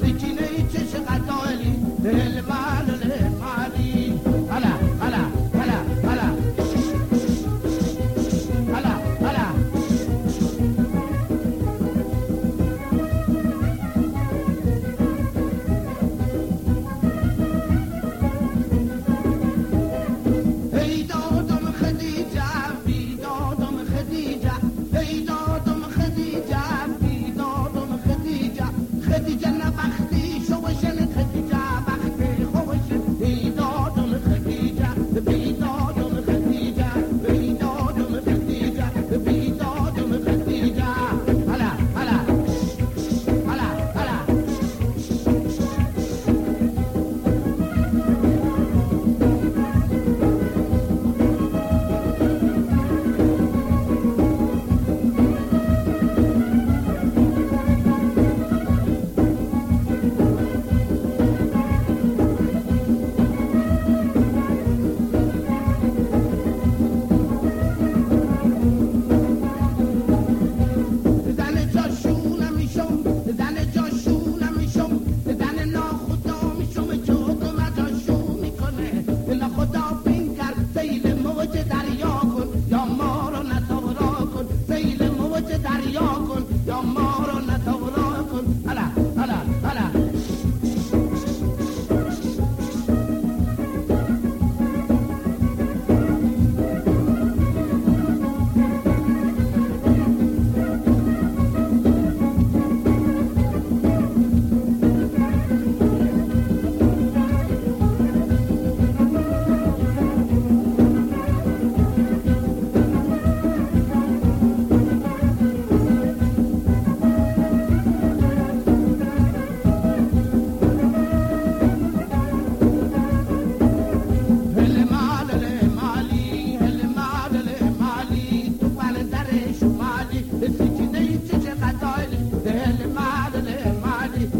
preaching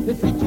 The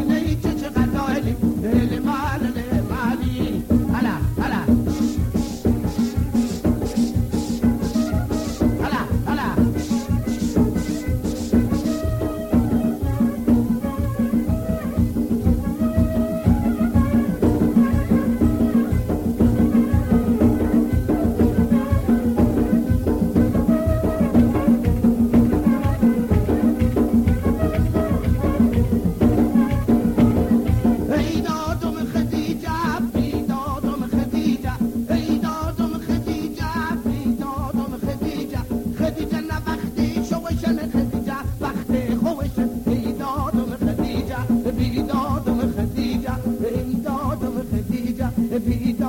the people.